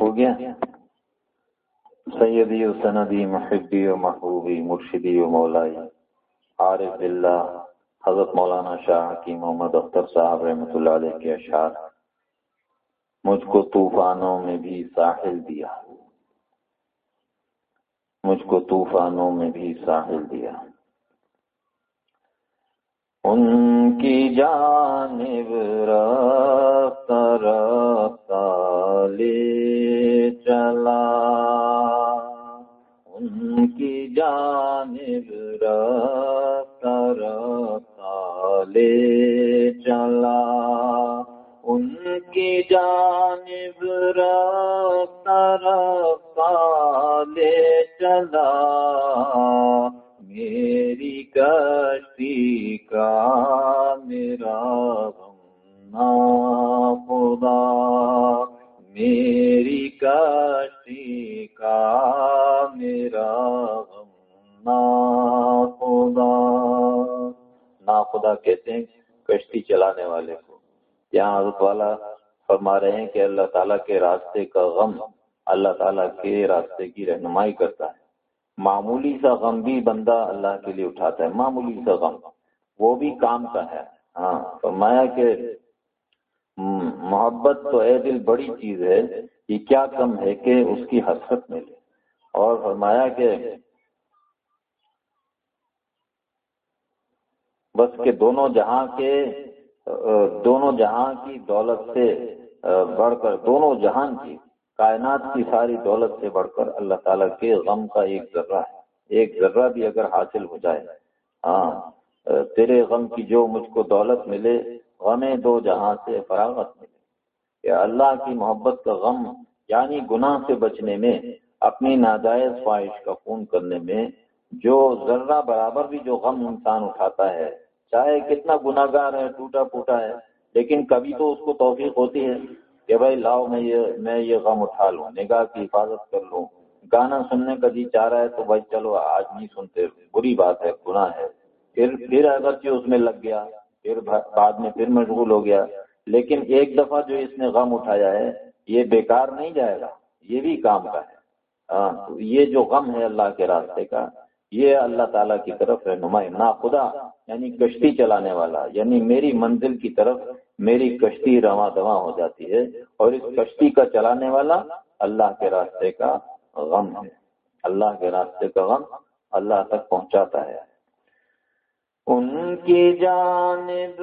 ہو گیا۔ سیدی و سندی محبی و محبوبی مرشدی و مولائی عارف اللہ حضرت مولانا شاہ کی محمد اختر صاحب رحمۃ اللہ علیہ کے اشعار مجھ کو طوفانوں میں بھی ساحل دیا۔ مجھ کو طوفانوں میں بھی ساحل دیا۔ ان کی جانب رفتہ رفتہ لے چلا۔ ان کی جانب رفتہ رفتہ لے چلا۔ ان کی جانب رفتہ رفتہ لے چلا۔ میری کشتی کا میرا غم خدا میری کشتی کا میرا غم خدا نا خدا کہتے ہیں کشتی چلانے والے کو۔ یہاں حضرت والا فرما رہے ہیں کہ اللہ تعالیٰ کے راستے کا غم اللہ تعالیٰ کے راستے کی رہنمائی کرتا ہے۔ معمولی سا غم بھی بندہ اللہ کے لیے اٹھاتا ہے، معمولی سا غم۔ وہ بھی کام کا ہے۔ ہاں فرمایا کہ محبت تو اے دل بڑی چیز ہے یہ کیا کم ہے کہ اس کی حسرت ملے۔ اور فرمایا کہ بس کہ دونوں جہاں کے، دونوں جہاں کی دولت سے بڑھ کر، دونوں جہان کی کائنات کی ساری دولت سے بڑھ کر اللہ تعالیٰ کے غم کا ایک ذرہ ہے۔ ایک ذرہ بھی اگر حاصل ہو جائے ہاں تیرے غم کی جو مجھ کو دولت ملے غم دو جہاں سے فراغت ملے۔ کہ اللہ کی محبت کا غم یعنی گناہ سے بچنے میں، اپنی ناجائز خواہش کا خون کرنے میں، جو ذرہ برابر بھی جو غم انسان اٹھاتا ہے، چاہے کتنا گناہ گار ہے، ٹوٹا پھوٹا ہے، لیکن کبھی تو اس کو توفیق ہوتی ہے۔ کہ بھائی لاؤ، میں یہ میں یہ غم اٹھا لوں۔ نگاہ کی حفاظت کر لوں۔ گانا سننے کا جی چاہ رہا ہے تو بھائی چلو، آج نہیں سنتے، بری بات ہے، گناہ ہے۔ پھر پھر اگرچہ اس میں لگ گیا، پھر بعد میں پھر مشغول ہو گیا۔ لیکن ایک دفعہ جو اس نے غم اٹھایا ہے، یہ بیکار نہیں جائے گا، یہ بھی کام کا ہے۔ ہاں یہ جو غم ہے اللہ کے راستے کا، یہ اللہ تعالیٰ کی طرف رہنمائی نا خدا یعنی کشتی چلانے والا یعنی میری منزل کی طرف میری کشتی رواں دواں ہو جاتی ہے اور اس کشتی کا چلانے والا اللہ کے راستے کا غم ہے۔ اللہ کے راستے کا غم اللہ تک پہنچاتا ہے۔ ان کی جانب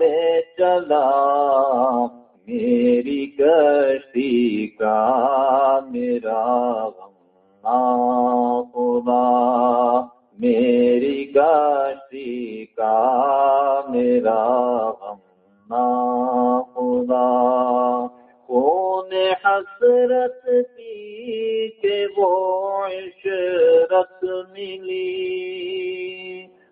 لے چلا۔ میری کشتی کا میرا غم خدا میری گشتی کا میرا غم خدا کون حسرت کی کہ وہ عشرت ملی۔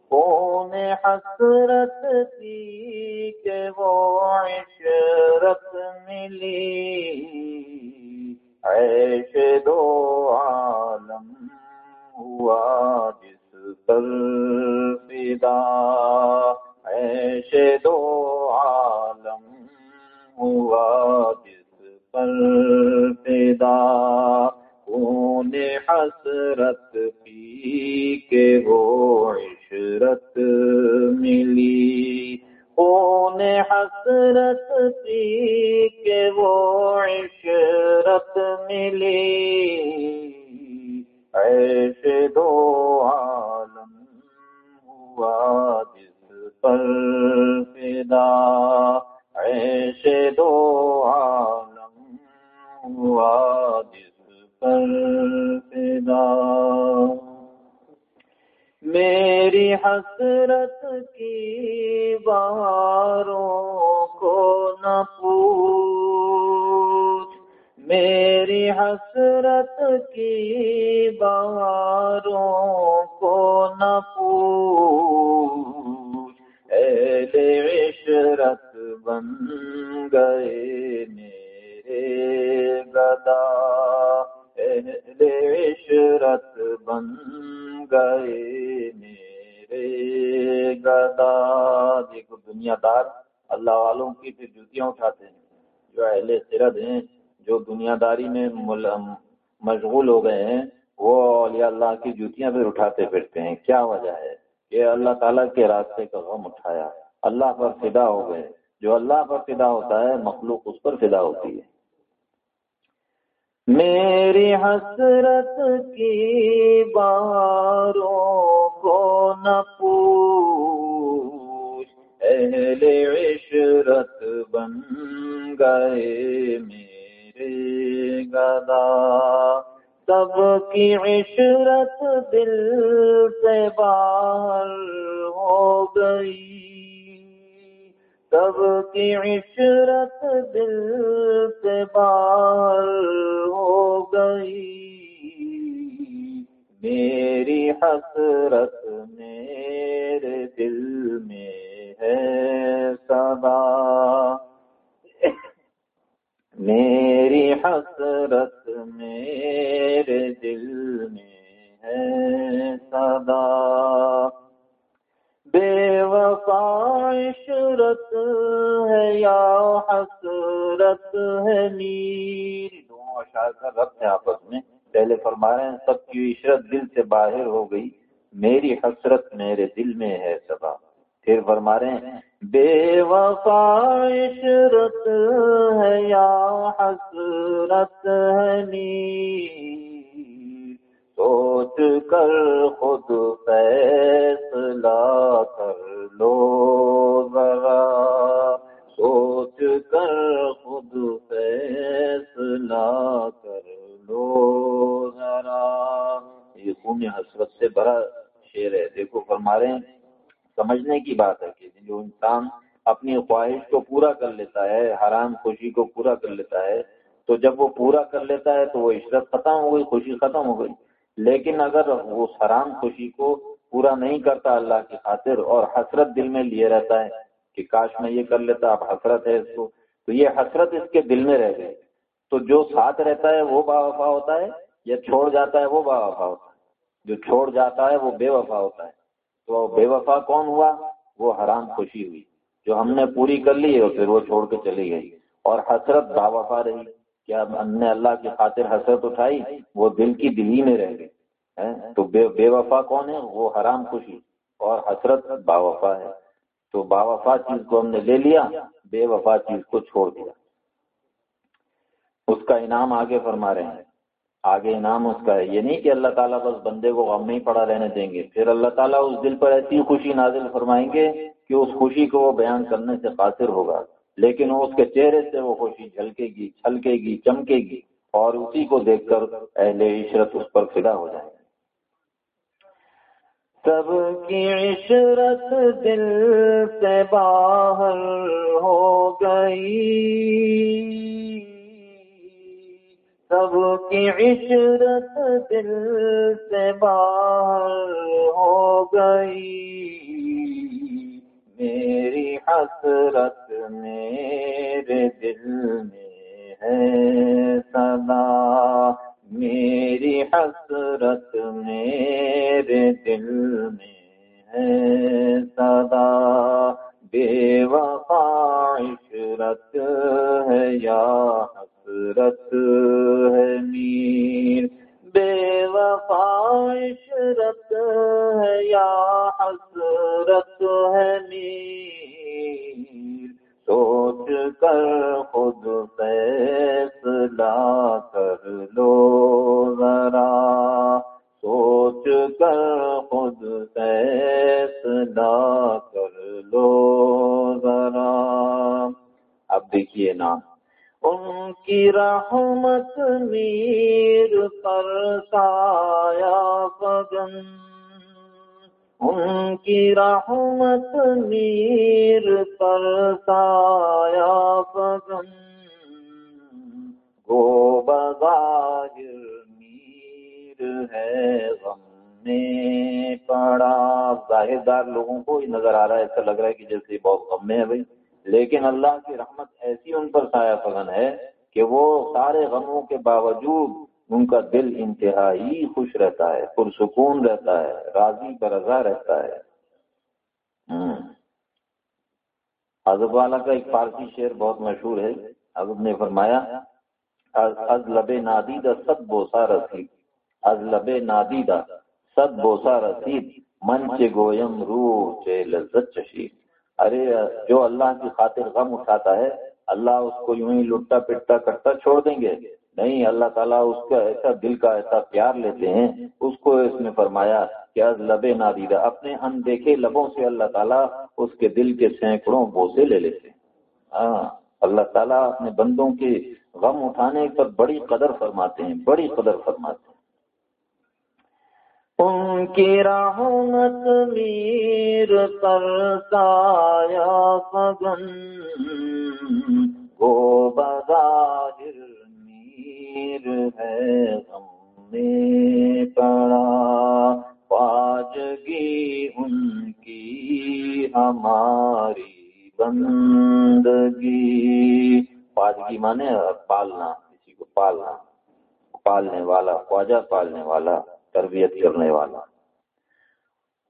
کون حسرت کی کہ وہ عشرت ملی۔ عیش دو عالم ہوا جس فدا عیش دو عالم ہوا جس پر فدا کون حسرت پی کے وہ عشرت ملی۔ کون حسرت پی کے وہ عشرت ملی۔ ایسے دو عالم ہوا جس پر فدا۔ ایسے دو عالم ہوا جس پر فدا۔ میری حسرت کی بہاروں کو نہ پوچھ۔ میری حسرت کی بہاروں کو نہ پوچھ۔ اہل عشرت بن گئے میرے گدا اہل عشرت بن گئے میرے گدا دیکھو دنیا دار، اللہ والوں کی پھر جوتیاں اٹھاتے ہیں۔ جو اہل سرد ہیں جو دنیا داری میں مشغول ہو گئے ہیں، وہ اولیاء اللہ کی جوتیاں پھر اٹھاتے پھرتے ہیں۔ کیا وجہ ہے؟ کہ اللہ تعالیٰ کے راستے کا غم اٹھایا اللہ پر فدا ہو گئے۔ جو اللہ پر فدا ہوتا ہے، مخلوق اس پر فدا ہوتی ہے۔ میری حسرت کی باروں کو نہ پوچھ۔ اہل عشرت بن گئے میرے گدا۔ سب کی عشرت دل سے باہر ہو گئی۔ سب کی عشرت دل سے باہر ہو گئی۔ میری حسرت میرے دل میں ہے سدا میری حسرت میرے دل میں ہے سدا بے وفا عشرت ہے یا حسرت ہے میر دونوں اشار کا ربط ہے آپس میں پہلے فرما رہے ہیں، سب کی عشرت دل سے باہر ہو گئی، میری حسرت میرے دل میں ہے سبا پھر فرما رہے ہیں، بے وفا عشرت ہے یا حسرت ہے میر سوچ کر خود فیصلہ کر لو ذرا۔ سوچ کر خود فیصلہ کر لو ذرا۔ یہ خون حسرت سے بڑا شعر ہے۔ دیکھو فرما رہے ہیں سمجھنے کی بات ہے کہ جو انسان اپنی خواہش کو پورا کر لیتا ہے، حرام خوشی کو پورا کر لیتا ہے، تو جب وہ پورا کر لیتا ہے تو وہ عشرت ختم ہو گئی، خوشی ختم ہو گئی۔ لیکن اگر وہ حرام خوشی کو پورا نہیں کرتا اللہ کی خاطر اور حسرت دل میں لیے رہتا ہے کہ کاش میں یہ کر لیتا، اب حسرت ہے اس کو، تو یہ حسرت اس کے دل میں رہ گئی۔ تو جو ساتھ رہتا ہے وہ با وفا ہوتا ہے، یا چھوڑ جاتا ہے وہ با وفا ہوتا ہے۔ جو چھوڑ جاتا ہے وہ بے وفا ہوتا ہے۔ تو بے وفا کون ہوا؟ وہ حرام خوشی ہوئی، جو ہم نے پوری کر لی اور پھر وہ چھوڑ کے چلی گئی۔ اور حسرت با وفا رہی کیا ہم نے اللہ کی خاطر حسرت اٹھائی، وہ دل کی دلی میں رہ گئی۔ تو بے بے وفا کون ہے؟ وہ حرام خوشی اور حسرت با وفا ہے۔ تو با وفا چیز کو ہم نے لے لیا، بے وفا چیز کو چھوڑ دیا۔ اس کا انعام آگے فرما رہے ہیں۔ آگے انعام اس کا ہے۔ یہ نہیں کہ اللہ تعالیٰ بس بندے کو غم نہیں پڑا رہنے دیں گے، پھر اللہ تعالیٰ اس دل پر ایسی خوشی نازل فرمائیں گے کہ اس خوشی کو وہ بیان کرنے سے قاصر ہوگا۔ لیکن اس کے چہرے سے وہ خوشی جھلکے گی، چھلکے گی، چمکے گی اور اسی کو دیکھ کر اہل عشرت اس پر فدا ہو جائے سب کی عشرت دل سے باہر ہو گئی۔ سب کی عشرت دل سے باہر ہو گئی۔ میری حسرت میرے دل میں ہے سدا میری حسرت میرے دل میں ہے سدا بے وفا عشرت ہے یا حسرت ہے میر بے وفا عشرت ہے یا حسرت رحمت میر پر سایہ فگن گو بظاہر میر ہے غم میں پڑا۔ ظاہر دار لوگوں کو ہی نظر آ رہا ہے، ایسا لگ رہا ہے کہ جیسے بہت غم میں ہے بھائی۔ لیکن اللہ کی رحمت ایسی ان پر سایہ فگن ہے کہ وہ سارے غموں کے باوجود ان کا دل انتہائی خوش رہتا ہے، پرسکون رہتا ہے، راضی برضا رہتا ہے۔ حضرت والا کا ایک فارسی شعر بہت مشہور ہے۔ حضرت نے فرمایا، از لب نادیدہ سب بوسا رسید۔ از لب نادیدہ سب بوسا رسید۔ من چے گویم روح چے لذت چشید۔ ارے، جو اللہ کی خاطر غم اٹھاتا ہے، اللہ اس کو یوں ہی لٹا پٹتا کرتا چھوڑ دیں گے۔ نہیں، اللہ تعالیٰ اس کا ایسا دل کا ایسا پیار لیتے ہیں۔ اس کو اس نے فرمایا کہ از لب نادیدہ، اپنے ان دیکھے لبوں سے اللہ تعالیٰ اس کے دل کے سینکڑوں بوسے لے لیتے۔ ہیں ہاں اللہ تعالیٰ اپنے بندوں کے غم اٹھانے پر بڑی قدر فرماتے ہیں، بڑی قدر فرماتے ہیں۔ ان کی رحمت میر پر سایہ فگن وہ بظاہر میر ہے غم میں پڑا۔ پاجگی ان کی ہماری بندگی۔ پاجگی مانے پالنا، کسی کو پالنا، پالنے والا، خواجہ پالنے والا، تربیت کرنے والا۔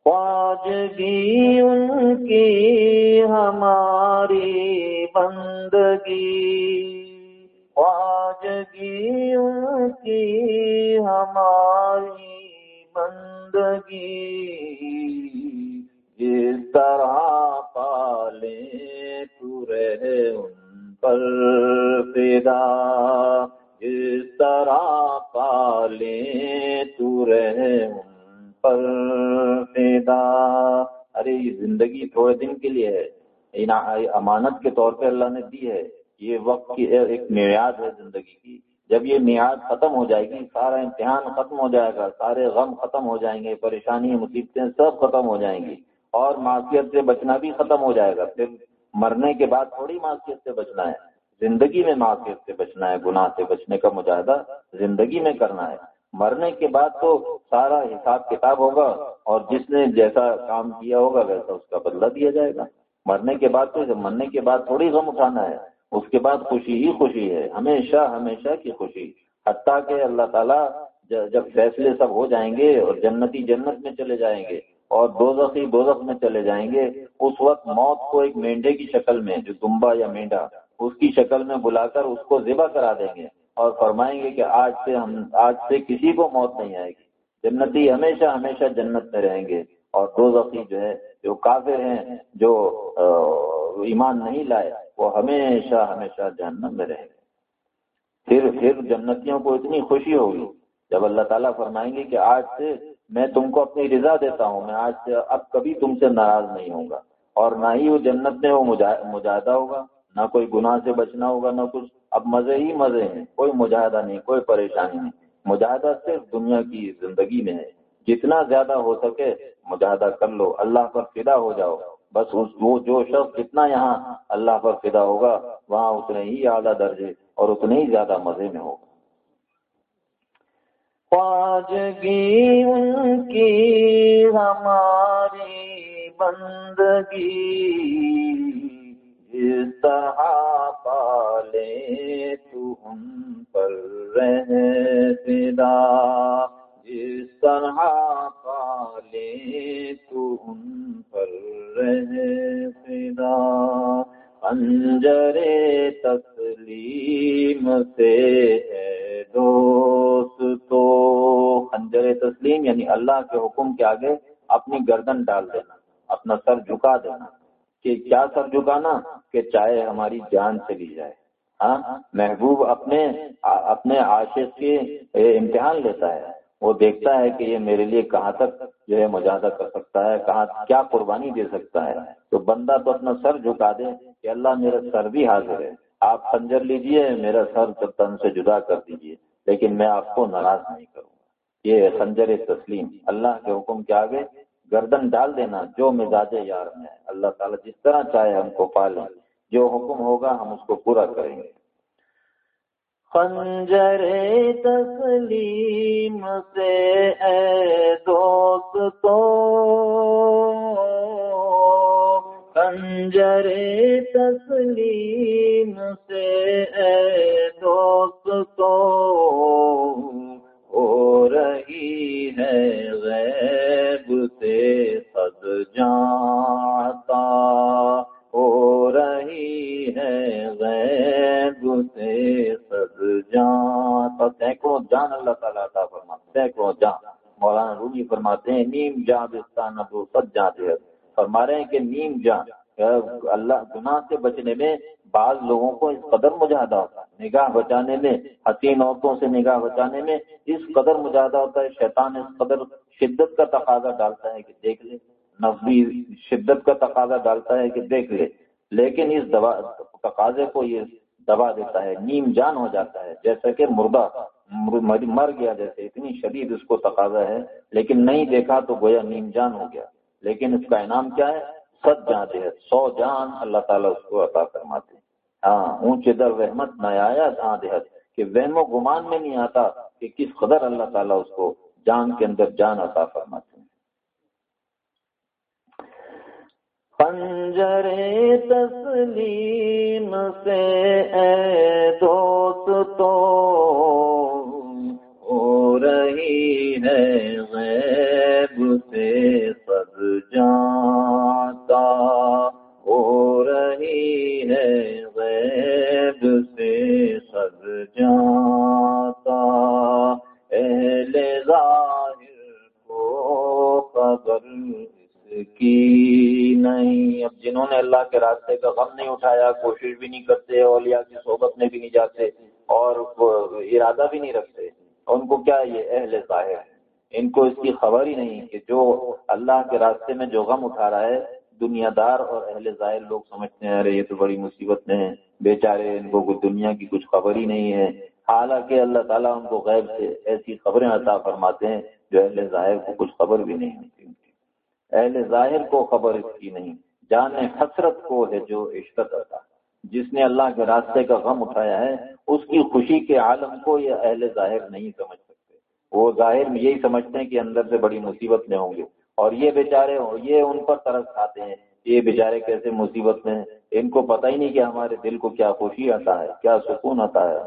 خواجگی ان کی ہماری بندگی۔ خواجگی ان کی ہماری بندگی۔ زندگی جس طرح پالے تو رہے ان پر پیدا جس طرح پالے تو رہے ان پر پیدا ارے، یہ زندگی تھوڑے دن کے لیے ہے۔ یعنی امانت کے طور پہ اللہ نے دی ہے۔ یہ وقت کی ایک معیاد ہے زندگی کی۔ جب یہ میعاد ختم ہو جائے گی، سارا امتحان ختم ہو جائے گا، سارے غم ختم ہو جائیں گے، پریشانی، مصیبتیں سب ختم ہو جائیں گی اور معاشیت سے بچنا بھی ختم ہو جائے گا۔ پھر مرنے کے بعد تھوڑی معاشیت سے بچنا ہے، زندگی میں معاشیت سے بچنا ہے، گناہ سے بچنے کا مجاہدہ زندگی میں کرنا ہے۔ مرنے کے بعد تو سارا حساب کتاب ہوگا اور جس نے جیسا کام کیا ہوگا، ویسا اس کا بدلہ دیا جائے گا۔ مرنے کے بعد تو مرنے کے بعد تھوڑی غم اٹھانا ہے اس کے بعد خوشی ہی خوشی ہے، ہمیشہ ہمیشہ کی خوشی۔ حتیٰ کہ اللہ تعالیٰ جب فیصلے سب ہو جائیں گے اور جنتی جنت میں چلے جائیں گے اور دوزخی دوزخ میں چلے جائیں گے، اس وقت موت کو ایک مینڈے کی شکل میں، جو دمبا یا مینڈا، اس کی شکل میں بلا کر اس کو ذبح کرا دیں گے اور فرمائیں گے کہ آج سے ہم، آج سے کسی کو موت نہیں آئے گی۔ جنتی ہمیشہ ہمیشہ جنت میں رہیں گے اور دو ذخی جو ہے، جو کافر ہیں، جو ایمان نہیں لائے وہ ہمیشہ ہمیشہ جہنم میں رہیں گے۔ پھر پھر جنتیوں کو اتنی خوشی ہوگی۔ جب اللہ تعالیٰ فرمائیں گے کہ آج سے میں تم کو اپنی رضا دیتا ہوں، میں آج سے اب کبھی تم سے ناراض نہیں ہوں گا۔ اور نہ ہی وہ جنت میں وہ مجاہدہ ہوگا، نہ کوئی گناہ سے بچنا ہوگا، نہ کچھ۔ اب مزے ہی مزے ہیں، کوئی مجاہدہ نہیں، کوئی پریشانی نہیں۔ مجاہدہ صرف دنیا کی زندگی میں ہے۔ جتنا زیادہ ہو سکے مجاہدہ کر لو، اللہ پر فدا ہو جاؤ۔ بس وہ جو شخص جتنا یہاں اللہ پر فدا ہوگا، وہاں اتنے ہی اعلیٰ درجے اور اتنے ہی زیادہ مزے میں ہوگا۔ خواجگی ان کی، ہماری بندگی۔ جس طرح پالے تو ان پر رہ فدا جس طرح پالے تو ان پر رہ فدا۔ انجر تسلیم سے دوست تو۔ خنجر تسلیم یعنی اللہ کے حکم کے آگے اپنی گردن ڈال دینا، اپنا سر جھکا دینا کہ کیا سر جھکانا؟ کہ چاہے ہماری جان چلی جائے۔ ہاں محبوب اپنے اپنے عاشق کے امتحان لیتا ہے۔ وہ دیکھتا ہے کہ یہ میرے لیے کہاں تک جو ہے مجاہدہ کر سکتا ہے، کہاں کیا قربانی دے سکتا ہے۔ تو بندہ تو اپنا سر جھکا دے کہ اللہ میرا سر بھی حاضر ہے۔ آپ خنجر لیجیے، میرا سر تن سے جدا کر دیجیے، لیکن میں آپ کو ناراض نہیں کروں گا۔ یہ خنجر تسلیم۔ اللہ کے حکم کے آگے گردن ڈال دینا جو مزاج یار میں اللہ تعالیٰ جس طرح چاہے ہم کو پالیں۔ جو حکم ہوگا ہم اس کو پورا کریں گے۔ خنجر تسلیم سے اے دوست خنجر تسلیم سے اے دوست ہو رہی ہے غیب سے سد جاتا جان۔ سینکڑوں جان اللہ تعالیٰ عطا فرماتے سینکڑوں جان۔ مولانا رومی فرماتے ہیں، نیم جان بستان ابو سد جان دے فرما رہے ہیں کہ نیم جان اللہ گناہ سے بچنے میں بعض لوگوں کو اس قدر مجاہدہ ہوتا ہے۔ نگاہ بچانے میں، حسین عورتوں سے نگاہ بچانے میں اس قدر مجاہدہ ہوتا ہے۔ شیطان اس قدر شدت کا تقاضا ڈالتا ہے کہ دیکھ لے۔ نفی شدت کا تقاضا ڈالتا ہے کہ دیکھ لے۔ لیکن اس دوا تقاضے کو یہ دبا دیتا ہے، نیم جان ہو جاتا ہے۔ جیسا کہ مردہ مر گیا، جیسے اتنی شدید اس کو تقاضا ہے، لیکن نہیں دیکھا تو گویا نیم جان ہو گیا۔ لیکن اس کا انعام کیا ہے؟ ست جان دے سو جان اللہ تعالیٰ اس کو عطا فرماتے ہاں اونچے در وحمت نہ آیا جہاں دہت کہ وہم و گمان میں نہیں آتا کہ کس قدر اللہ تعالیٰ اس کو جان کے اندر جان عطا فرماتے ہیں پنجر تسلیم سے اے دوست تو ہو رہی ہے غیب سے سد جانتا، ہو رہی ہے غیب سے سد جانتا۔ اہل ظاہر کو خبر کی نہیں۔ اب جنہوں نے اللہ کے راستے کا غم نہیں اٹھایا، کوشش بھی نہیں کرتے، اولیاء کی صحبت میں بھی نہیں جاتے اور ارادہ بھی نہیں رکھتے۔ ان کو کیا یہ اہل ظاہر؟ ان کو اس کی خبر ہی نہیں کہ جو اللہ کے راستے میں جو غم اٹھا رہا ہے دنیا دار اور اہل ظاہر لوگ سمجھتے ہیں، ارے یہ تو بڑی مصیبت میں ہے۔ بیچارے، ان کو دنیا کی کچھ خبر ہی نہیں ہے۔ حالانکہ اللہ تعالیٰ ان کو غیب سے ایسی خبریں عطا فرماتے ہیں جو اہل ظاہر کو کچھ خبر بھی نہیں ہوتی۔ اہل ظاہر کو خبر اس کی نہیں۔ جان حسرت کو ہے جو عشرت عطا جس نے اللہ کے راستے کا غم اٹھایا ہے، اس کی خوشی کے عالم کو یہ اہل ظاہر نہیں سمجھ سکتے۔ وہ ظاہر میں یہی سمجھتے ہیں کہ اندر سے بڑی مصیبت میں ہوں گے۔ اور یہ بیچارے یہ ان پر ترس کھاتے ہیں۔ یہ بیچارے کیسے مصیبت میں ان کو پتہ ہی نہیں کہ ہمارے دل کو کیا خوشی آتا ہے، کیا سکون آتا ہے۔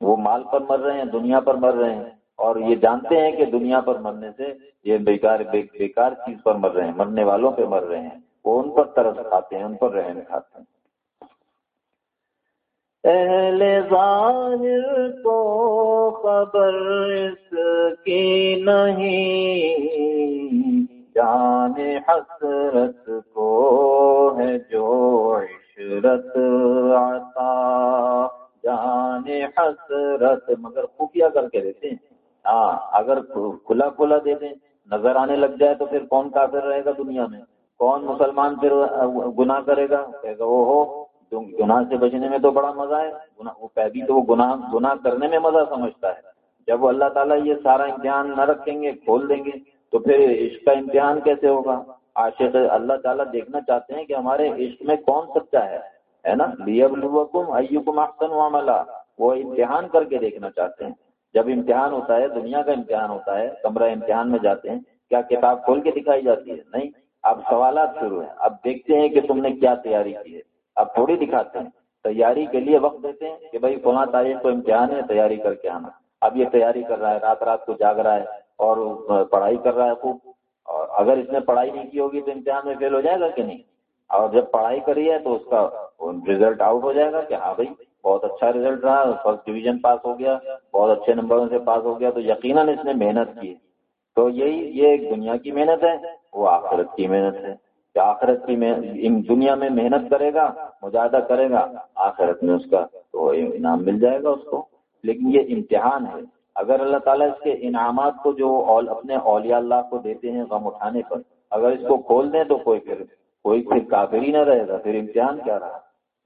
وہ مال پر مر رہے ہیں، دنیا پر مر رہے ہیں۔ اور یہ جانتے ہیں کہ دنیا پر مرنے سے یہ بیکار بیکار چیز پر مر رہے ہیں مرنے والوں پہ مر رہے ہیں۔ وہ ان پر طرف کھاتے ہیں ان پر رہن کھاتے ہیں۔ اہل ظاہر کو خبر اس کی نہیں۔ جان حسرت کو ہے جو عشرت عطا۔ جان حسرت مگر خفیہ کر کے دیتے ہیں۔ ہاں اگر کھلا کھلا دے دیں، نظر آنے لگ جائے تو پھر کون کافر رہے گا دنیا میں؟ کون مسلمان پھر گناہ کرے گا؟ کہے گا وہ ہو گناہ سے بچنے میں تو بڑا مزہ ہے وہ پیدی تو وہ گناہ گناہ کرنے میں مزہ سمجھتا ہے۔ جب وہ اللہ تعالیٰ یہ سارا امتحان نہ رکھیں گے، کھول دیں گے، تو پھر عشق کا امتحان کیسے ہوگا؟ عاشق اللہ تعالیٰ دیکھنا چاہتے ہیں کہ ہمارے عشق میں کون سچا ہے ہے نا؟ لیکم احسن عملہ وہ امتحان کر کے دیکھنا چاہتے ہیں۔ جب امتحان ہوتا ہے، دنیا کا امتحان ہوتا ہے، کمرہ امتحان میں جاتے ہیں، کیا کتاب کھول کے دکھائی جاتی ہے؟ نہیں۔ اب سوالات شروع ہیں۔ اب دیکھتے ہیں کہ تم نے کیا تیاری کی ہے۔ اب تھوڑی دکھاتے ہیں۔ تیاری کے لیے وقت دیتے ہیں کہ بھائی فلاں تاریخ کو امتحان ہے، تیاری کر کے آنا۔ اب یہ تیاری کر رہا ہے، رات رات کو جاگ رہا ہے اور پڑھائی کر رہا ہے خوب۔ اور اگر اس نے پڑھائی نہیں کی ہوگی تو امتحان میں فیل ہو جائے گا کہ نہیں؟ اور جب پڑھائی کری ہے تو اس کا ریزلٹ آؤٹ ہو جائے گا کہ ہاں بھائی بہت اچھا ریزلٹ رہا فرسٹ ڈویژن پاس ہو گیا، بہت اچھے نمبروں سے پاس ہو گیا، تو یقیناً اس نے محنت کی۔ تو یہی، یہ ایک دنیا کی محنت ہے، وہ آخرت کی محنت ہے۔ کہ آخرت کی دنیا میں محنت کرے گا، مجاہدہ کرے گا، آخرت میں اس کا تو انعام مل جائے گا اس کو۔ لیکن یہ امتحان ہے۔ اگر اللہ تعالیٰ اس کے انعامات کو جو اپنے اولیاء اللہ کو دیتے ہیں غم اٹھانے پر، اگر اس کو کھول دیں تو کوئی پھر کوئی پھر کافر ہی نہ رہے گا۔ پھر امتحان کیا رہا؟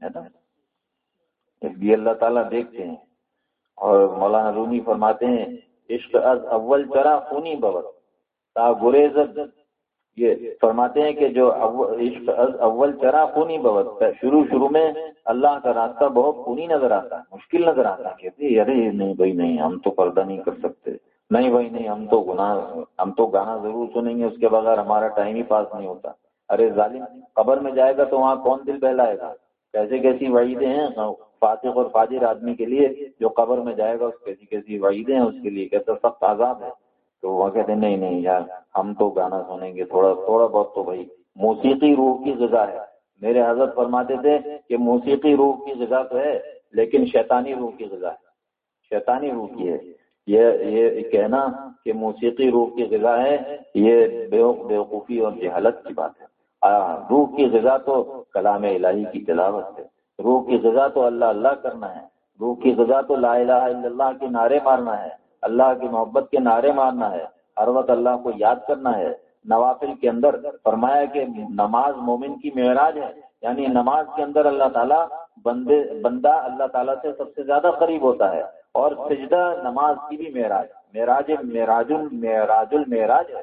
ہے نا؟ اس لیے اللہ تعالیٰ دیکھتے ہیں اور مولانا رومی فرماتے ہیں، عشق از اول چرا خونی بور تا گریز یہ فرماتے ہیں کہ جو عشق از اول چرا خونی بور شروع شروع میں اللہ کا راستہ بہت خونی نظر آتا ہے مشکل نظر آتا ہے کہتے ارے نہیں بھائی، نہیں، ہم تو پردہ نہیں کر سکتے۔ نہیں بھائی، نہیں، ہم تو گناہ، ہم تو گانا ضرور سنیں گے، اس کے بغیر ہمارا ٹائم ہی پاس نہیں ہوتا۔ ارے ظالم، قبر میں جائے گا تو وہاں کون دل بہلائے گا؟ کیسے کیسی وعیدیں ہیں؟ فاتح اور فاجر آدمی کے لیے جو قبر میں جائے گا، اس کیسی کیسی وعیدیں ہیں اس کے لیے کہتا سخت آزاد ہے۔ تو وہ کہتے ہیں، نہیں نہیں یار، ہم تو گانا سنیں گے، تھوڑا تھوڑا بہت تو بھائی، موسیقی روح کی غذا ہے۔ میرے حضرت فرماتے تھے کہ موسیقی روح کی غذا تو ہے، لیکن شیطانی روح کی غذا ہے۔ شیطانی روح کی ہے۔ یہ یہ کہنا کہ موسیقی روح کی غذا ہے، یہ بیوقوفی اور جہالت کی بات ہے۔ روح کی غذا تو کلام الہی کی تلاوت ہے۔ روح کی غذا تو اللہ اللہ کرنا ہے۔ روح کی غذا تو لا الہ الا اللہ کے نعرے مارنا ہے۔ اللہ کی محبت کے نعرے مارنا ہے۔ ہر وقت اللہ کو یاد کرنا ہے۔ نوافل کے اندر فرمایا کہ نماز مومن کی معراج ہے۔ یعنی نماز کے اندر اللہ تعالیٰ بندے، بندہ اللہ تعالیٰ سے سب سے زیادہ قریب ہوتا ہے۔ اور سجدہ نماز کی بھی معراج۔ معراج معراج المعراج المعراج ہے۔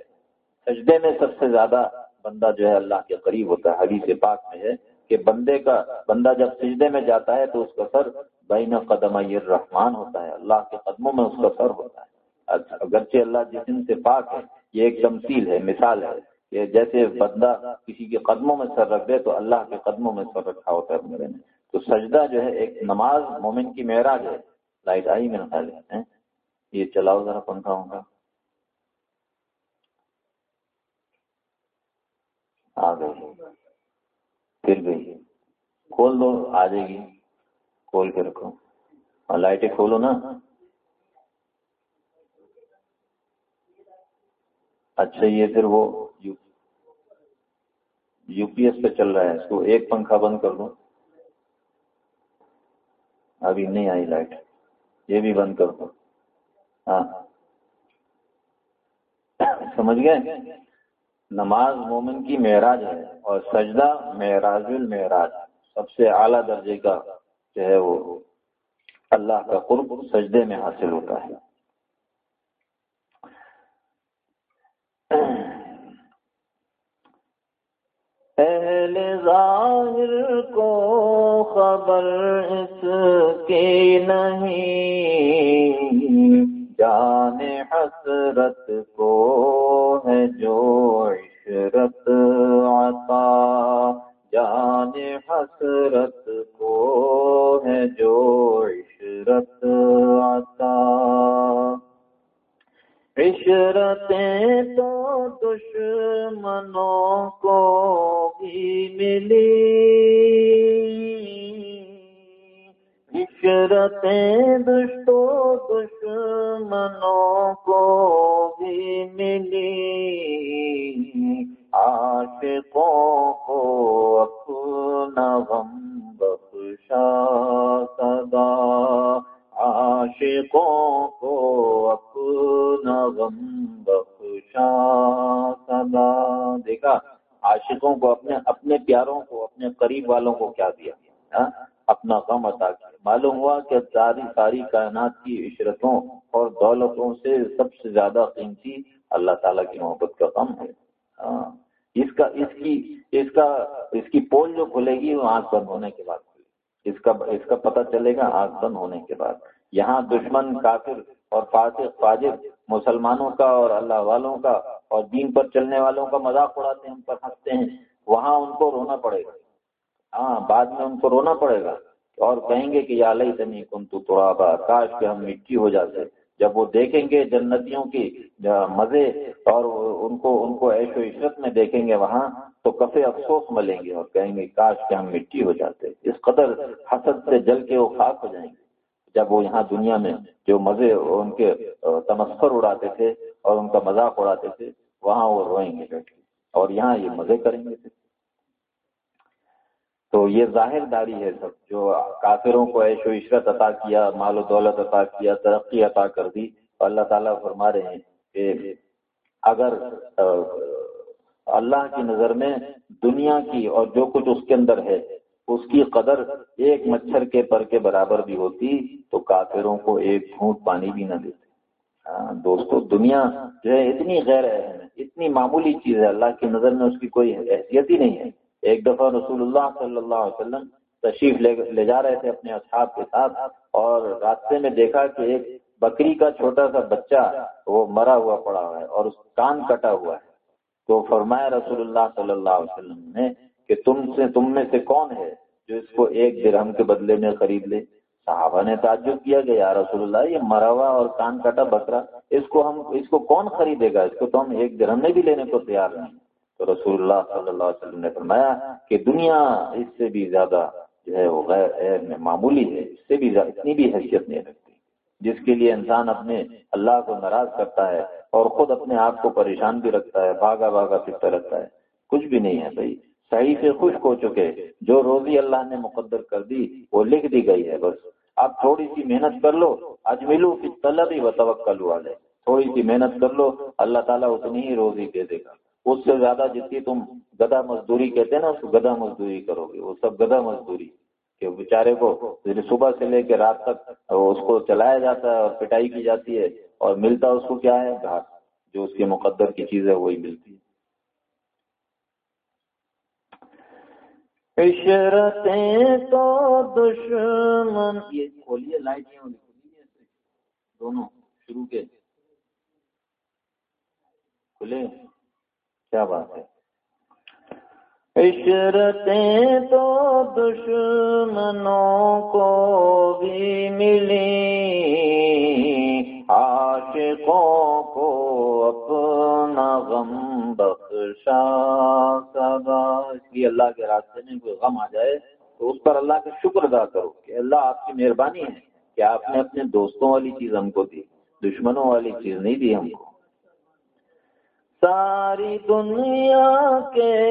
سجدے میں سب سے زیادہ بندہ جو ہے اللہ کے قریب ہوتا ہے، حدیث پاک میں ہے۔ کہ بندے کا بندہ جب سجدے میں جاتا ہے تو اس کا سر بین قدم الرحمان ہوتا ہے، اللہ کے قدموں میں اس کا سر ہوتا ہے۔ اگرچہ اللہ جسم سے پاک ہے، یہ ایک تمثیل ہے، مثال ہے کہ جیسے بندہ کسی کے قدموں میں سر رکھ دے تو اللہ کے قدموں میں سر رکھا ہوتا ہے میرے نے تو سجدہ جو ہے، ایک نماز، مومن کی معراج ہے۔ لائٹ آئی میرا خیال ہے یہ چلاؤ ذرا پنکھا ہوگا آ گئی پھر گئی کھول دو، آ جائے گی۔ کھول کے رکھو۔ ہاں، اور لائٹیں کھولو نا۔ اچھا یہ پھر وہ یو پی ایس پہ چل رہا ہے۔ اس کو ایک پنکھا بند کر دو۔ ابھی نہیں آئی لائٹ۔ یہ بھی بند کر دو۔ ہاں۔ سمجھ گئے؟ نماز مومن کی معراج ہے اور سجدہ معراج المعراج، سب سے اعلیٰ درجے کا جو ہے وہ اللہ کا قرب سجدے میں حاصل ہوتا ہے۔ اہل ظاہر کو خبر اس کی نہیں، جان حسرت کو ہے جو عشرت عطا، جان حسرت کو ہے جو عشرت عطا۔ عشرتیں تو دشمنوں کو بھی ملی۔ عشرتیں دشتو دشمنوں کو بھی ملی۔ عاشقوں کو اپنا غم بخشا صدا۔ عاشقوں کو اپنا غم بخشا سدا دیکھا، عاشقوں کو اپنے اپنے پیاروں کو، اپنے قریب والوں کو کیا دیا؟ ہاں؟ اپنا غم عطا کیا۔ معلوم ہوا کہ ساری ساری کائنات کی عشرتوں اور دولتوں سے سب سے زیادہ قیمتی اللہ تعالیٰ کی محبت کا غم ہے۔ ہاں۔ اس کا، اس کی، اس کا، اس کی پول جو کھلے گی وہ آنکھ بند ہونے کے بعد اس کا اس کا پتہ چلے گا آنکھ بند ہونے کے بعد۔ یہاں دشمن، کافر اور فاسق، فاجر مسلمانوں کا اور اللہ والوں کا اور دین پر چلنے والوں کا مذاق اڑاتے ہیں ان پر ہنستے ہیں۔ وہاں ان کو رونا پڑے گا۔ ہاں بعد میں ان کو رونا پڑے گا اور کہیں گے کہ یا لئی تنی کن تو توڑا کاش کہ ہم مٹی ہو جاتے۔ جب وہ دیکھیں گے جنتیوں کی مزے اور ان کو ان کو عیش و عشرت میں دیکھیں گے وہاں، تو کفے افسوس ملیں گے اور کہیں گے کاش کہ ہم مٹی ہو جاتے۔ اس قدر حسد سے جل کے وہ خاک ہو جائیں گے۔ جب وہ یہاں دنیا میں جو مزے ان کے تمسفر اڑاتے تھے اور ان کا مذاق اڑاتے تھے، وہاں وہ روئیں گے بیٹھ کے اور یہاں یہ مزے کریں گے۔ تو یہ ظاہر داری ہے سب جو کافروں کو عیش و عشرت عطا کیا، مال و دولت عطا کیا، ترقی عطا کر دی۔ اللہ تعالیٰ فرما رہے ہیں کہ اگر اللہ کی نظر میں دنیا کی اور جو کچھ اس کے اندر ہے، اس کی قدر ایک مچھر کے پر کے برابر بھی ہوتی تو کافروں کو ایک گھونٹ پانی بھی نہ دیتے۔ دوستو، دنیا جو ہے، اتنی غیر اہم ہے، اتنی معمولی چیز ہے۔ اللہ کی نظر میں اس کی کوئی حیثیت ہی نہیں ہے۔ ایک دفعہ رسول اللہ صلی اللہ علیہ وسلم تشریف لے جا رہے تھے اپنے اصحاب کے ساتھ اور راستے میں دیکھا کہ ایک بکری کا چھوٹا سا بچہ وہ مرا ہوا پڑا ہوا ہے اور اس کان کٹا ہوا ہے۔ تو فرمایا رسول اللہ صلی اللہ علیہ وسلم نے کہ تم سے تم میں سے کون ہے جو اس کو ایک درہم کے بدلے میں خرید لے؟ صحابہ نے تعجب کیا کہ یا رسول اللہ یہ مرا ہوا اور کان کٹا بکرا، اس کو ہم اس کو کون خریدے گا؟ اس کو تو ہم ایک درہم میں بھی لینے کو تیار نہیں۔ تو رسول اللہ صلی اللہ علیہ وسلم نے فرمایا کہ دنیا اس سے بھی زیادہ جو ہے وہ غیر معمولی ہے، اس سے بھی اتنی بھی حیثیت نہیں رکھتی، جس کے لیے انسان اپنے اللہ کو ناراض کرتا ہے اور خود اپنے آپ کو پریشان بھی رکھتا ہے، بھاگا بھاگا پھرتا رہتا ہے۔ کچھ بھی نہیں ہے بھائی۔ صحیح سے خوش ہو چکے، جو روزی اللہ نے مقدر کر دی، وہ لکھ دی گئی ہے بس۔ آپ تھوڑی سی محنت کر لو۔ اج ملو کی طلب ہی و توکل والے تھوڑی سی محنت کر لو، اللہ تعالیٰ اتنی ہی روزی دے دے گا۔ اس سے زیادہ جتنی تم گدا مزدوری کہتے ہیں نا، اس کو گدا مزدوری کرو گے۔ وہ سب گدا مزدوری کہ بیچارے کو یعنی صبح سے لے کے رات تک اس کو چلایا جاتا ہے اور پٹائی کی جاتی ہے اور ملتا اس کو کیا ہے؟ گھاس۔ جو اس کے مقدر کی چیز ہے، وہی ملتی ہے۔ عشرتیں تو دشمن۔ یہ کھولیے، لائٹ دونوں، شروع کے۔ کھلے۔ کیا بات ہے؟ عشرتیں تو دشمنوں کو بھی ملی، عاشقوں کو اپنا غم بخشا اس اللہ کے راستے میں کوئی غم آ جائے تو اس پر اللہ کا شکر ادا کرو کہ اللہ آپ کی مہربانی ہے کہ آپ نے اپنے دوستوں والی چیز ہم کو دی، دشمنوں والی چیز نہیں دی ہم کو۔ ساری دنیا کے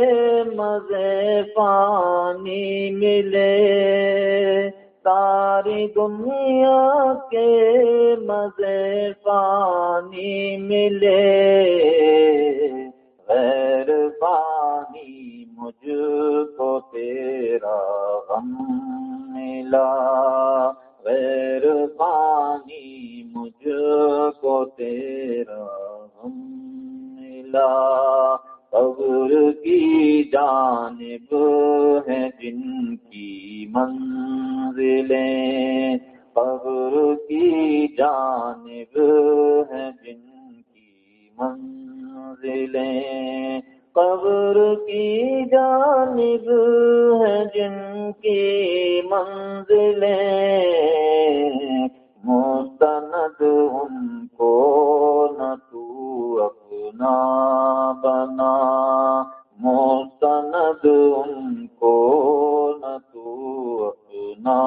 مزے پانی ملے۔ ساری دنیا کے مزے پانی ملے۔ غیر پانی مجھ کو تیرا غم ملا۔ غیر پانی مجھ کو تیرا قبر کی جانب ہے جن کی منزلیں قبر کی جانب ہے جن کی منزلیں قبر کی جانب ہے جن کی منزلیں مستند ان کو نہ بنا مستند ان کو نہ تو اپنا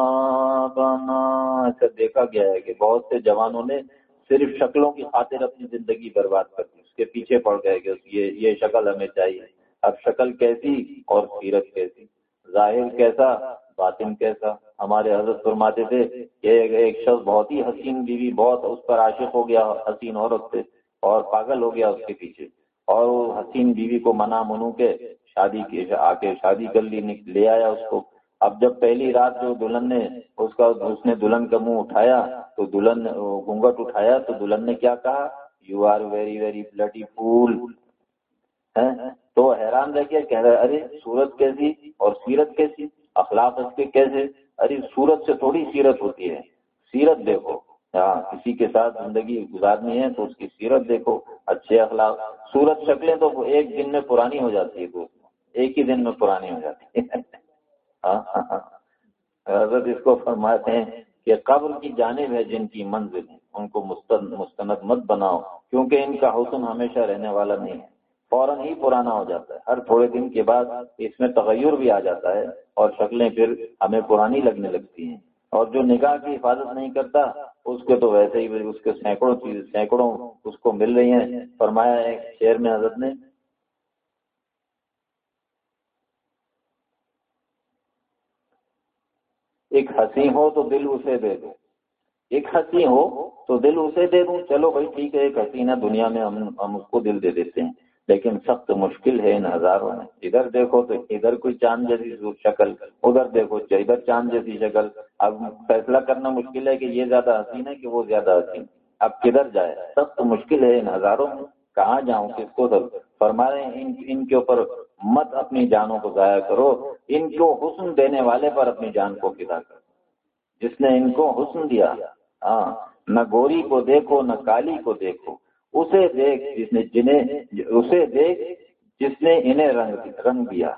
بنا ایسا دیکھا گیا ہے کہ بہت سے جوانوں نے صرف شکلوں کی خاطر اپنی زندگی برباد کر دی اس کے پیچھے پڑ گئے کہ یہ یہ شکل ہمیں چاہیے اب شکل کیسی اور سیرت کیسی ظاہر کیسا باطن کیسا ہمارے حضرت فرماتے تھے کہ ایک شخص بہت ہی حسین بیوی بہت اس پر عاشق ہو گیا حسین عورت سے اور پاگل ہو گیا اس کے پیچھے۔ اور وہ حسین بیوی کو منا منو کے شادی کے آ کے شادی کر لی لے آیا اس کو۔ اب جب پہلی رات جو دلہن نے اس کا، اس نے دلہن کا منہ اٹھایا، تو دلہن گھونگٹ اٹھایا، تو دلہن نے کیا کہا؟ You are very very beautiful تو حیران رہ کے کہہ رہے ارے سورت کیسی؟ اور سیرت کیسی؟ اخلاق اس کے کیسے؟ ارے سورت سے تھوڑی سیرت ہوتی ہے۔ سیرت دیکھو۔ ہاں کسی کے ساتھ زندگی گزارنی ہے تو اس کی سیرت دیکھو، اچھے اخلاق سورت شکلیں تو ایک دن میں پرانی ہو جاتی ہے ایک ہی دن میں پرانی ہو جاتی ہے ہاں، ہاں، ہاں۔ حضرت اس کو فرماتے ہیں کہ قبر کی جانب ہے جن کی منزل ان کو مستند مت بناؤ، کیونکہ ان کا حسن ہمیشہ رہنے والا نہیں ہے۔ فوراً ہی پرانا ہو جاتا ہے، ہر تھوڑے دن کے بعد اس میں تغیر بھی آ جاتا ہے اور شکلیں پھر ہمیں پرانی لگنے لگتی ہیں۔ اور جو نگاہ کی حفاظت نہیں کرتا، اس کے تو ویسے ہی اس کے سینکڑوں چیز، سینکڑوں اس کو مل رہی ہیں۔ فرمایا ہے شہر میں حضرت نے ایک ہنسی ہو تو دل اسے دے دو۔ ایک ہنسی ہو تو دل اسے دے دوں۔ چلو بھائی ٹھیک ہے، ایک حسینہ دنیا میں ہم ہم اس کو دل دے دیتے ہیں۔ لیکن سخت مشکل ہے ان ہزاروں میں۔ ادھر دیکھو تو ادھر کوئی چاند جیسی شکل، ادھر دیکھو ادھر چاند جیسی شکل۔ اب فیصلہ کرنا مشکل ہے کہ یہ زیادہ حسین ہے کہ وہ زیادہ حسین۔ اب کدھر جائے؟ سخت مشکل ہے ان ہزاروں میں۔ کہاں جاؤں؟ کس کو فرما رہے ہیں ان کے اوپر مت اپنی جانوں کو ضائع کرو۔ ان کو حسن دینے والے پر اپنی جان کو فدا کرو۔ جس نے ان کو حسن دیا ہاں نہ گوری کو دیکھو، نہ کالی کو دیکھو۔ اسے دیکھ جس نے جنہیں اسے دیکھ جس نے انہیں رنگ رنگ دیا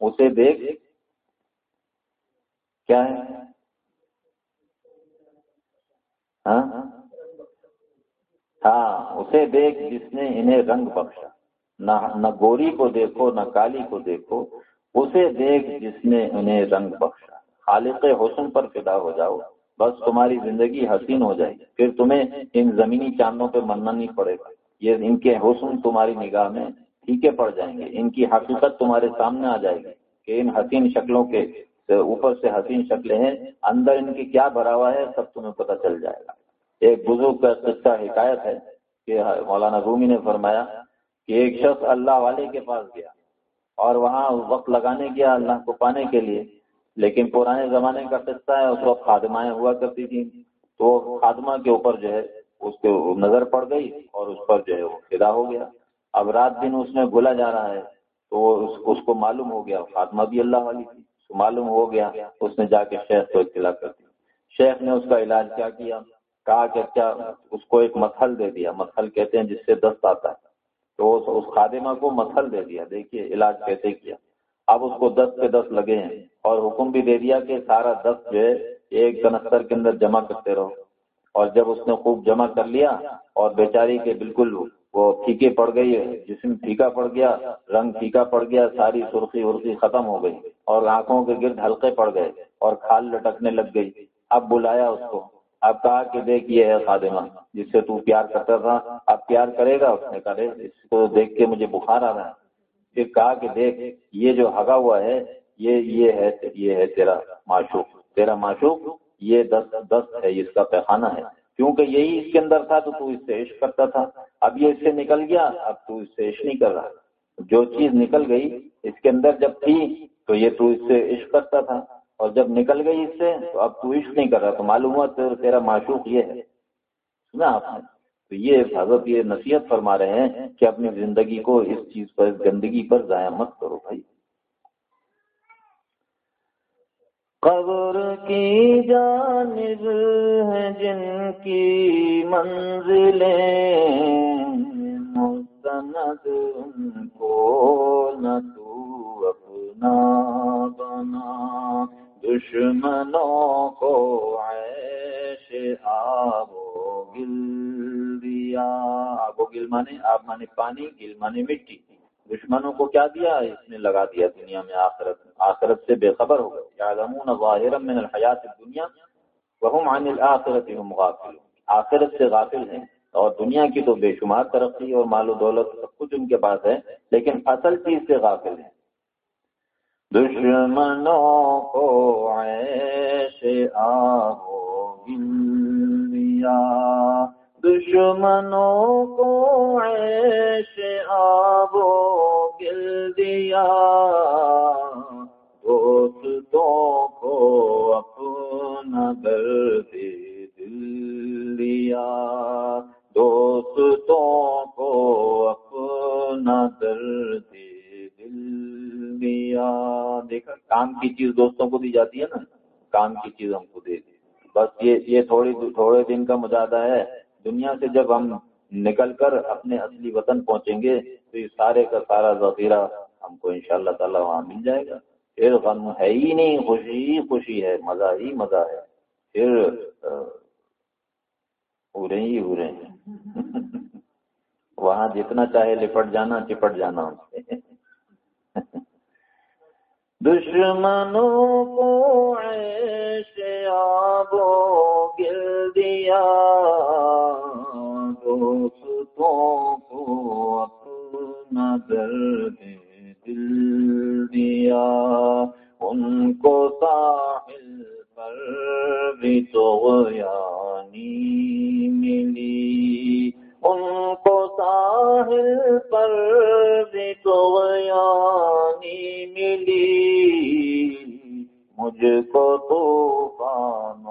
اسے دیکھ کیا ہے؟ ہاں؟ ہاں اسے دیکھ جس نے انہیں رنگ بخشا۔ نہ نہ گوری کو دیکھو، نہ کالی کو دیکھو، اسے دیکھ جس نے انہیں رنگ بخشا۔ خالق حسن پر فدا ہو جاؤ۔ بس تمہاری زندگی حسین ہو جائے گی۔ پھر تمہیں ان زمینی چاندوں پہ مننا نہیں پڑے گا۔ یہ ان کے حسن تمہاری نگاہ میں ٹھیکے پڑ جائیں گے۔ ان کی حقیقت تمہارے سامنے آ جائے گی کہ ان حسین شکلوں کے اوپر سے حسین شکلیں ہیں۔ اندر ان کی کیا بھرا ہوا ہے سب تمہیں پتہ چل جائے گا۔ ایک بزرگ کا قصہ حکایت ہے کہ مولانا رومی نے فرمایا کہ ایک شخص اللہ والے کے پاس گیا اور وہاں وقت لگانے گیا اللہ کو پانے کے لیے۔ لیکن پرانے زمانے کا قصہ ہے، اس وقت خادمائیں ہوا کرتی تھیں۔ تو خادمہ کے اوپر جو ہے، اس کو نظر پڑ گئی اور اس پر جو ہے، وہ فدا ہو گیا۔ اب رات دن اس میں گلا جا رہا ہے، تو اس کو معلوم ہو گیا۔ خاتمہ بھی اللہ والی تھی معلوم ہو گیا۔ اس نے جا کے شیخ کو اطلاع کر دی۔ شیخ نے اس کا علاج کیا کیا؟ کہا کہ کیا اس کو ایک مسل دے دیا۔ مسل کہتے ہیں جس سے دست آتا ہے۔ تو اس خادمہ کو مسل دے دیا۔ دیکھیے علاج کیسے کیا۔ اب اس کو دس کے دس لگے ہیں اور حکم بھی دے دیا کہ سارا دس جو ہے، ایک کنستر کے اندر جمع کرتے رہو۔ اور جب اس نے خوب جمع کر لیا اور بیچاری کے بالکل وہ پھیکے پڑ گئی ہے جسم پھیکا پڑ گیا، رنگ پھیکا پڑ گیا، ساری سرخی ورخی ختم ہو گئی اور آنکھوں کے گرد ہلکے پڑ گئے اور کھال لٹکنے لگ گئی۔ اب بلایا اس کو، اب کہا کہ دیکھ، یہ ہے خادمہ، جس سے تو پیار کرتا تھا۔ اب پیار کرے گا؟ اس نے کہا اس کو دیکھ کے مجھے بخار آ رہا ہے۔ پھر کہا کہ دیکھ، یہ جو ہگا ہوا ہے، یہ یہ ہے یہ ہے تیرا معشوق۔ تیرا معشوق یہ دس دس ہے اس کا پیخانہ ہے۔ کیونکہ یہی اس کے اندر تھا تو تو اس سے عشق کرتا تھا۔ اب یہ اس سے نکل گیا، اب تو اس سے عشق نہیں کر رہا۔ جو چیز نکل گئی اس کے اندر جب تھی تو یہ تو اس سے عشق کرتا تھا۔ اور جب نکل گئی اس سے تو اب تو عشق نہیں کر رہا۔ تو معلوم ہوا تیرا معشوق یہ ہے۔ سنا آپ نے؟ تو یہ حضرت یہ نصیحت فرما رہے ہیں کہ اپنی زندگی کو اس چیز پر، گندگی پر ضائع مت کرو بھائی۔ قبر کی جانب ہے جن کی منزلیں، مستند ان کو نہ تو اپنا بنا۔ دشمنوں کو عیش آب و گل دیا آب و گل مانے آب مانے پانی، گل مانے مٹی۔ دشمنوں کو کیا دیا؟ اس نے لگا دیا دنیا میں آخرت۔ آخرت سے بے خبر ہو گئے۔ من الحیات دنیا وهم عن الاخرت هم آخرت سے غافل ہیں اور دنیا کی تو بے شمار ترقی اور مال و دولت سب کچھ ان کے پاس ہے، لیکن اصل چیز سے غافل ہیں۔ دشمنوں کو عیش آہو گلیا دشمنوں کو عیش آبو گل دیا۔ دوستوں کو اپنا درد دل دیا۔ دوستوں کو اپنا درد دل دیا۔ دیکھا، کام کی چیز دوستوں کو دی جاتی ہے نا۔ کام کی چیز ہم کو دے دی۔ بس یہ یہ تھوڑی، تھوڑے دن کا مجاہدہ ہے۔ دنیا سے جب ہم نکل کر اپنے اصلی وطن پہنچیں گے، تو یہ سارے کا سارا ذخیرہ ہم کو ان شاء اللہ تعالیٰ وہاں مل جائے گا۔ پھر غم ہے ہی نہیں، خوشی ہی خوشی ہے، مزہ ہی مزہ ہے۔ پھر پورے ہی پورے ہیں وہاں جتنا چاہے لپٹ جانا، چپٹ جانا۔ دشمنوں کو عیش آبو گل دیا، دوستوں کو اپنا درد دل دیا، ان کو ساحل پر بھی تو یعنی ملی۔ ان کو ساحل پر بھی تو یعنی ملی۔ مجھ کو طوفانوں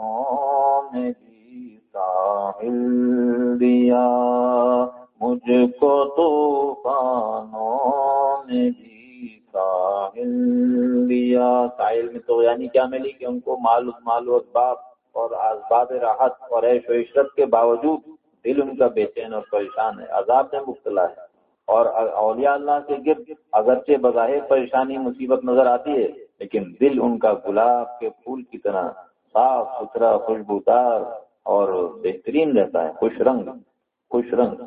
مجھ کو طوفانوں میں بھی ساحل دیا ساحل میں تو یعنی کیا ملی کہ ان کو مال مال و اسباب اور اسباب راحت اور عیش و عشرت کے باوجود دل ان کا بے چین اور پریشان ہے، عذاب میں مبتلا ہے۔ اور اولیاء اللہ کے گرد، اگرچہ بظاہر پریشانی، مصیبت نظر آتی ہے، لیکن دل ان کا گلاب کے پھول کی طرح صاف ستھرا، خوشبودار اور بہترین رہتا ہے، خوش رنگ خوش رنگ۔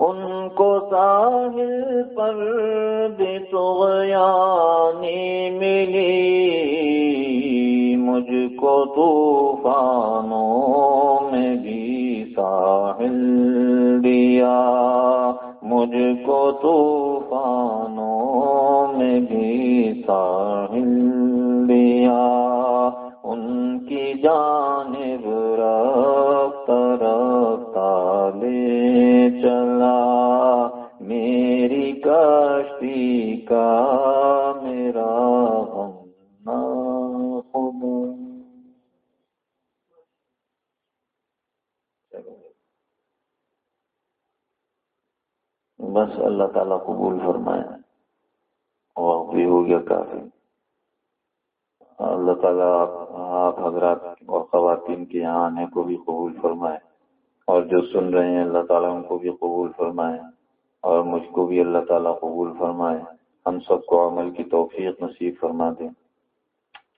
ان کو ساحل پر بھی تغیانی ملی، مجھ کو طوفانوں میں بھی ساحل دیا، مجھ کو طوفانوں میں بھی ساحل دیا۔ کی جانب رفتہ رفتہ لے چلا۔ میری کشتی کا میرا غم خود بس اللہ تعالیٰ قبول فرمائے۔ وقت بھی ہو گیا کافی۔ اللہ تعالیٰ آپ حضرات اور خواتین کے یہاں آنے کو بھی قبول فرمائے اور جو سن رہے ہیں اللہ تعالیٰ ان کو بھی قبول فرمائے اور مجھ کو بھی اللہ تعالیٰ قبول فرمائے۔ ہم سب کو عمل کی توفیق نصیب فرما دیں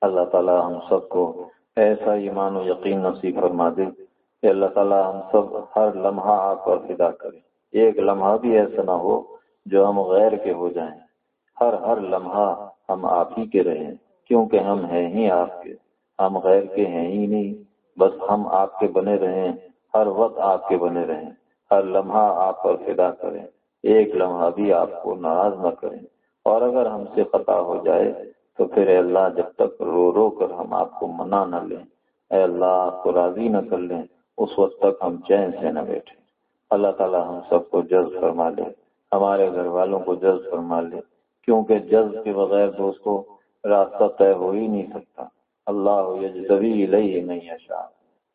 اللہ تعالیٰ ہم سب کو ایسا ایمان و یقین نصیب فرما دے کہ اللہ تعالیٰ ہم سب ہر لمحہ آپ پر فدا کریں ایک لمحہ بھی ایسا نہ ہو جو ہم غیر کے ہو جائیں۔ ہر ہر لمحہ ہم آپ ہی کے رہیں۔ کیونکہ ہم ہیں ہی آپ کے، ہم غیر کے ہیں ہی نہیں، بس ہم آپ کے بنے رہیں، ہر وقت آپ کے بنے رہیں، ہر لمحہ آپ پر فدا کریں، ایک لمحہ بھی آپ کو ناراض نہ کریں۔ اور اگر ہم سے قطع ہو جائے تو پھر اے اللہ جب تک رو رو کر ہم آپ کو منع نہ لیں، اے اللہ آپ کو راضی نہ کر لیں، اس وقت تک ہم چین سے نہ بیٹھیں۔ اللہ تعالیٰ ہم سب کو جذب فرما لے، ہمارے گھر والوں کو جذب فرما لے، کیونکہ جذب کے بغیر دوست کو راستہ طے ہو ہی نہیں سکتا۔ اللہ یجزوی لئی نہیں اشا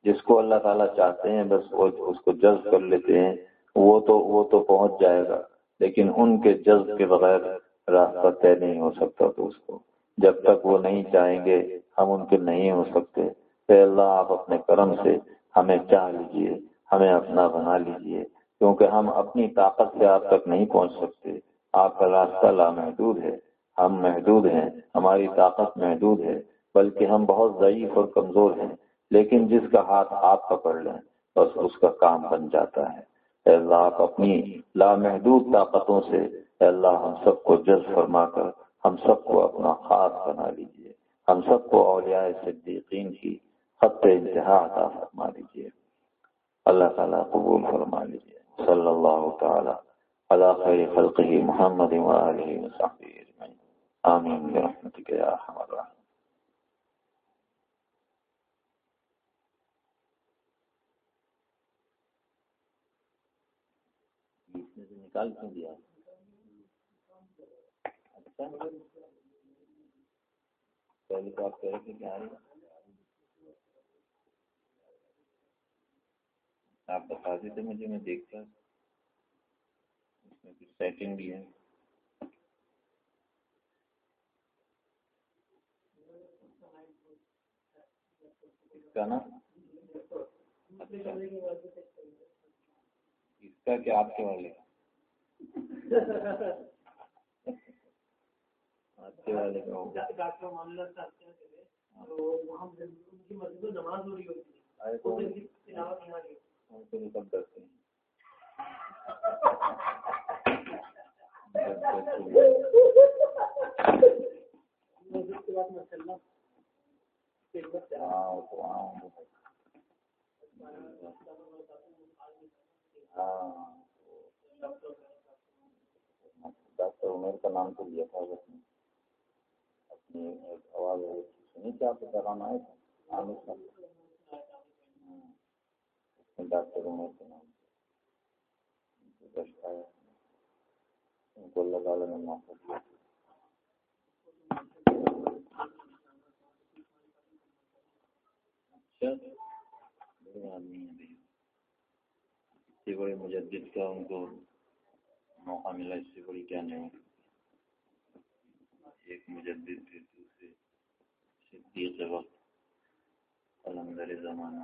جس کو اللہ تعالیٰ چاہتے ہیں، بس وہ اس کو جذب کر لیتے ہیں۔ وہ تو وہ تو پہنچ جائے گا، لیکن ان کے جذب کے بغیر راستہ طے نہیں ہو سکتا تو اس کو۔ جب تک وہ نہیں چاہیں گے، ہم ان کے نہیں ہو سکتے۔ اے اللہ، آپ اپنے کرم سے ہمیں چاہ لیجیے، ہمیں اپنا بنا لیجیے۔ کیونکہ ہم اپنی طاقت سے آپ تک نہیں پہنچ سکتے۔ آپ کا راستہ لامحدود ہے۔ ہم محدود ہیں، ہماری طاقت محدود ہے، بلکہ ہم بہت ضعیف اور کمزور ہیں، لیکن جس کا ہاتھ آپ پکڑ لیں، بس اس کا کام بن جاتا ہے۔ اے اللہ، آپ اپنی لامحدود طاقتوں سے، اے اللہ، ہم سب کو جذب فرما کر، ہم سب کو اپنا خاص بنا لیجیے۔ ہم سب کو اولیاء صدیقین کی خط انتہا عطا فرما لیجیے۔ اللہ تعالیٰ قبول فرما لیجیے۔ صلی اللہ تعالی علی خیر خلقہ محمد وآلہ وصحبہ اجمعین آمین برحمتک یا ارحم الراحمین نکال کیوں دیا اچھا پہلے تو آپ کہہ رہے تھے کہ آ رہی آپ بتا دیتے مجھے میں دیکھتا اس میں کچھ سیٹنگ بھی ہے نا؟ اچھا۔ اس کا کیا آپ کے والے؟ آپ کے والے کا کرتے ہیں ڈاکٹر عمیر کا نام تو لیا تھا اس نے اپنی آواز سنی کیا آپ کو کرانا آئے تھے ڈاکٹر عمر کے نام سے۔ ان کو اللہ تعالیٰ نے موقع دیا۔ اچھا بڑے آدمی ہیں سے بڑے مجدد کا ان کو موقع ملا، اس سے بڑی کیا نہیں۔ ایک مجدد پھر دوسرے صدیق وقت قلندر زمانہ۔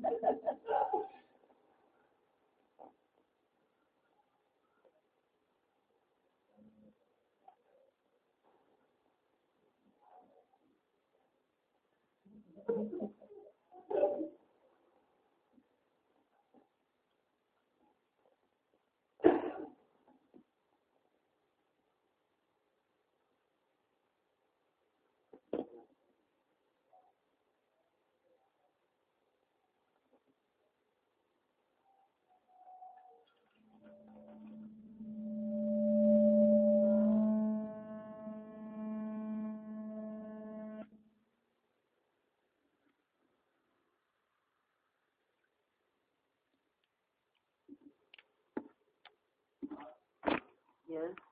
جی یس